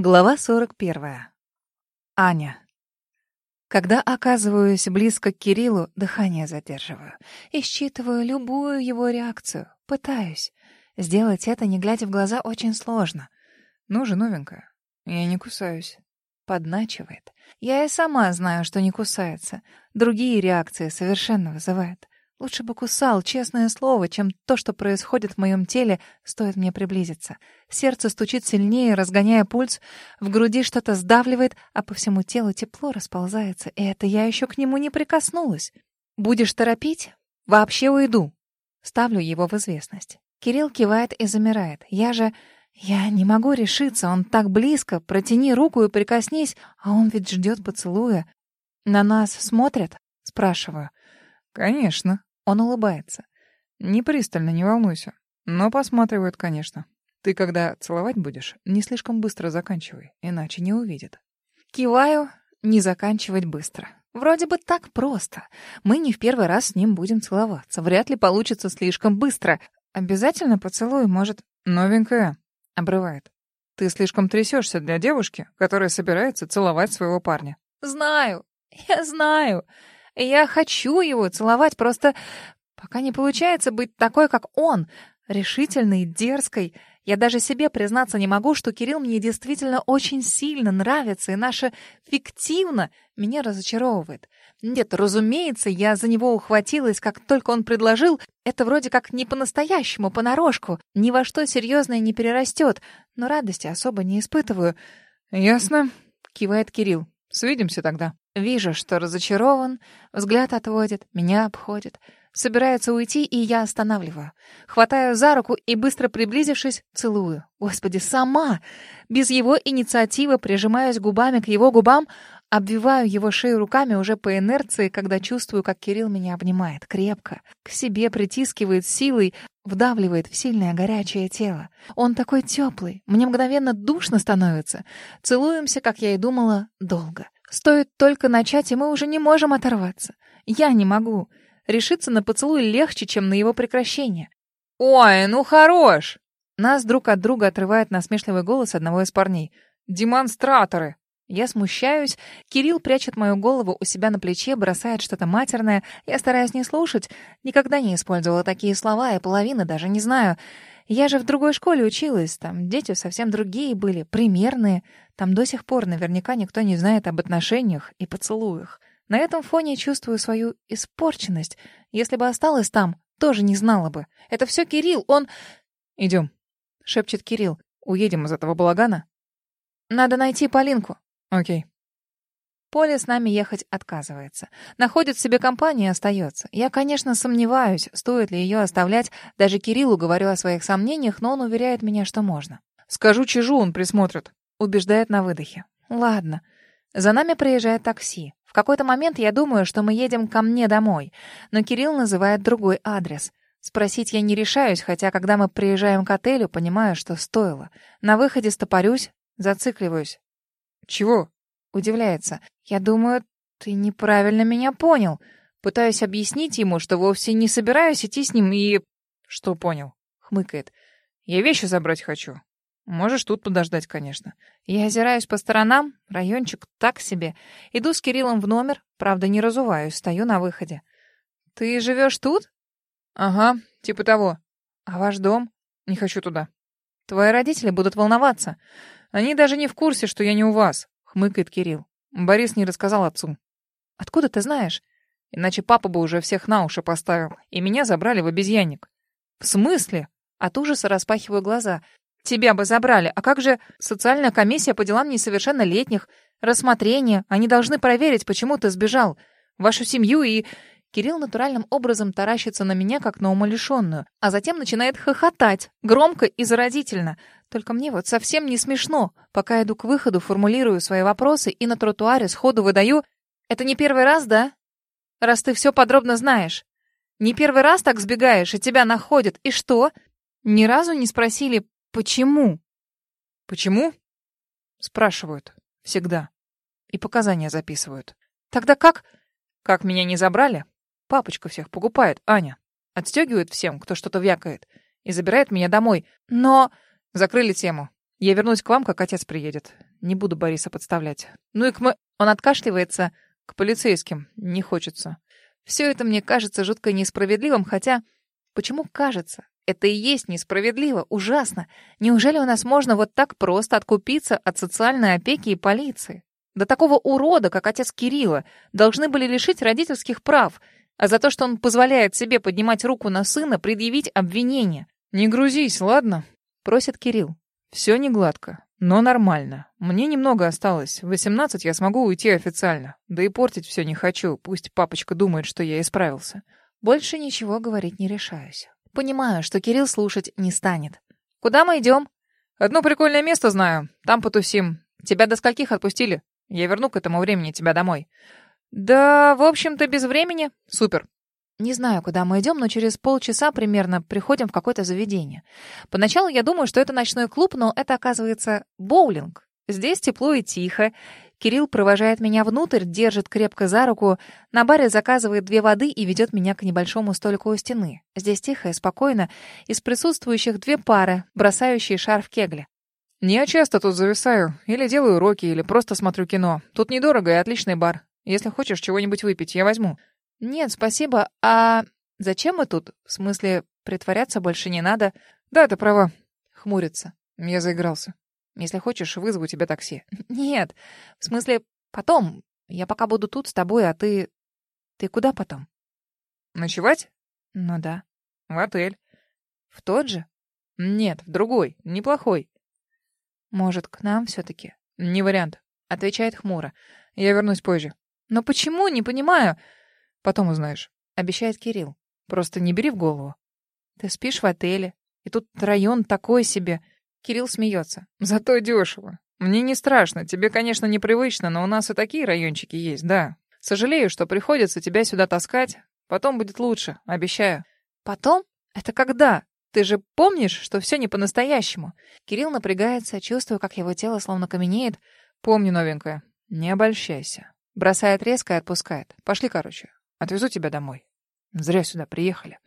Глава 41. Аня. Когда оказываюсь близко к Кириллу, дыхание задерживаю и считываю любую его реакцию. Пытаюсь. Сделать это, не глядя в глаза, очень сложно. «Ну же, новенькая, я не кусаюсь». Подначивает. Я и сама знаю, что не кусается. Другие реакции совершенно вызывает. Лучше бы кусал, честное слово, чем то, что происходит в моем теле, стоит мне приблизиться. Сердце стучит сильнее, разгоняя пульс, в груди что-то сдавливает, а по всему телу тепло расползается, и это я еще к нему не прикоснулась. «Будешь торопить? Вообще уйду». Ставлю его в известность. Кирилл кивает и замирает. Я же... Я не могу решиться, он так близко, протяни руку и прикоснись, а он ведь ждет поцелуя. «На нас смотрят?» — спрашиваю. «Конечно», он улыбается. «Не пристально, не волнуйся. Но посматривают, конечно. Ты, когда целовать будешь, не слишком быстро заканчивай, иначе не увидят». Киваю, не заканчивать быстро. Вроде бы так просто. Мы не в первый раз с ним будем целоваться. Вряд ли получится слишком быстро. Обязательно поцелуй, может... «Новенькая», — обрывает. «Ты слишком трясешься для девушки, которая собирается целовать своего парня». «Знаю, я знаю. Я хочу его целовать, просто пока не получается быть такой, как он, решительной, дерзкой. Я даже себе признаться не могу, что Кирилл мне действительно очень сильно нравится, и наше фиктивно меня разочаровывает. Нет, разумеется, я за него ухватилась, как только он предложил. Это вроде как не по-настоящему, понарошку. Ни во что серьезное не перерастет, но радости особо не испытываю. «Ясно», — кивает Кирилл. «Свидимся тогда». Вижу, что разочарован, взгляд отводит, меня обходит. Собирается уйти, и я останавливаю. Хватаю за руку и, быстро приблизившись, целую. Господи, сама! Без его инициативы прижимаюсь губами к его губам, обвиваю его шею руками уже по инерции, когда чувствую, как Кирилл меня обнимает крепко, к себе притискивает силой, вдавливает в сильное горячее тело. Он такой теплый, мне мгновенно душно становится. Целуемся, как я и думала, долго. Стоит только начать, и мы уже не можем оторваться. Я не могу. Решиться на поцелуй легче, чем на его прекращение. «Ой, ну хорош!» Нас друг от друга отрывает насмешливый голос одного из парней. «Демонстраторы!» Я смущаюсь. Кирилл прячет мою голову у себя на плече, бросает что-то матерное. Я стараюсь не слушать. Никогда не использовала такие слова, и половины даже не знаю. Я же в другой школе училась, там дети совсем другие были, примерные. Там до сих пор наверняка никто не знает об отношениях и поцелуях. На этом фоне чувствую свою испорченность. Если бы осталась там, тоже не знала бы. Это все Кирилл, он... «Идем», — шепчет Кирилл. «Уедем из этого балагана?» «Надо найти Полинку». «Окей». Поле с нами ехать отказывается. Находит себе компанию и остается. Я, конечно, сомневаюсь, стоит ли ее оставлять. Даже Кириллу говорю о своих сомнениях, но он уверяет меня, что можно. «Скажу чижу, он присмотрит», — убеждает на выдохе. «Ладно». За нами приезжает такси. В какой-то момент я думаю, что мы едем ко мне домой. Но Кирилл называет другой адрес. Спросить я не решаюсь, хотя когда мы приезжаем к отелю, понимаю, что стоило. На выходе стопорюсь, зацикливаюсь. «Чего?» Удивляется. «Я думаю, ты неправильно меня понял. Пытаюсь объяснить ему, что вовсе не собираюсь идти с ним и...» «Что понял?» — хмыкает. «Я вещи забрать хочу. Можешь тут подождать, конечно». Я озираюсь по сторонам, райончик так себе. Иду с Кириллом в номер, правда, не разуваюсь, стою на выходе. «Ты живешь тут?» «Ага, типа того». «А ваш дом?» «Не хочу туда». «Твои родители будут волноваться». «Они даже не в курсе, что я не у вас хмыкает Кирилл. Борис не рассказал отцу. Откуда ты знаешь? Иначе папа бы уже всех на уши поставил, и меня забрали в обезьянник. В смысле? От ужаса распахиваю глаза. Тебя бы забрали, а как же социальная комиссия по делам несовершеннолетних? Рассмотрение, они должны проверить, почему ты сбежал. Вашу семью и... Кирилл натуральным образом таращится на меня, как на умалишенную, а затем начинает хохотать, громко и заразительно. Только мне вот совсем не смешно. Пока иду к выходу, формулирую свои вопросы и на тротуаре сходу выдаю «Это не первый раз, да? Раз ты все подробно знаешь. Не первый раз так сбегаешь, и тебя находят. И что? Ни разу не спросили «почему?» «Почему?» Спрашивают. Всегда. И показания записывают. Тогда как... Как меня не забрали? Папочка всех покупает, Аня. Отстегивает всем, кто что-то вякает. И забирает меня домой. Но... Закрыли тему. Я вернусь к вам, как отец приедет. Не буду Бориса подставлять. Ну и к мы... Он откашливается. К полицейским. Не хочется. Все это мне кажется жутко несправедливым, хотя... Почему кажется? Это и есть несправедливо, ужасно. Неужели у нас можно вот так просто откупиться от социальной опеки и полиции? До такого урода, как отец Кирилла, должны были лишить родительских прав, а за то, что он позволяет себе поднимать руку на сына, предъявить обвинение. «Не грузись, ладно?» — просит Кирилл. «Все не гладко, но нормально. Мне немного осталось. В 18 я смогу уйти официально. Да и портить все не хочу. Пусть папочка думает, что я исправился». Больше ничего говорить не решаюсь. Понимаю, что Кирилл слушать не станет. «Куда мы идем?» «Одно прикольное место знаю. Там потусим. Тебя до скольких отпустили? Я верну к этому времени тебя домой». «Да, в общем-то, без времени». «Супер. Не знаю, куда мы идем, но через полчаса примерно приходим в какое-то заведение. Поначалу я думаю, что это ночной клуб, но это, оказывается, боулинг. Здесь тепло и тихо. Кирилл провожает меня внутрь, держит крепко за руку, на баре заказывает две воды и ведет меня к небольшому столику у стены. Здесь тихо и спокойно. Из присутствующих две пары, бросающие шар в кегле. «Не я часто тут зависаю. Или делаю уроки, или просто смотрю кино. Тут недорого и отличный бар. Если хочешь чего-нибудь выпить, я возьму». «Нет, спасибо. А зачем мы тут? В смысле, притворяться больше не надо?» «Да, ты права». Хмурится. Я заигрался. Если хочешь, вызову тебе такси. «Нет. В смысле, потом. Я пока буду тут с тобой, а ты... Ты куда потом?» «Ночевать?» «Ну да». «В отель». «В тот же?» «Нет, в другой. Неплохой». «Может, к нам все таки «Не вариант», — отвечает хмуро. «Я вернусь позже». «Но почему? Не понимаю». Потом узнаешь. Обещает Кирилл. Просто не бери в голову. Ты спишь в отеле. И тут район такой себе. Кирилл смеется. Зато дешево. Мне не страшно. Тебе, конечно, непривычно, но у нас и такие райончики есть, да. Сожалею, что приходится тебя сюда таскать. Потом будет лучше, обещаю. Потом? Это когда? Ты же помнишь, что все не по-настоящему? Кирилл напрягается, чувствуя, как его тело словно каменеет. Помни, новенькая, не обольщайся. Бросает резко и отпускает. Пошли, короче. Отвезу тебя домой. Зря сюда приехали.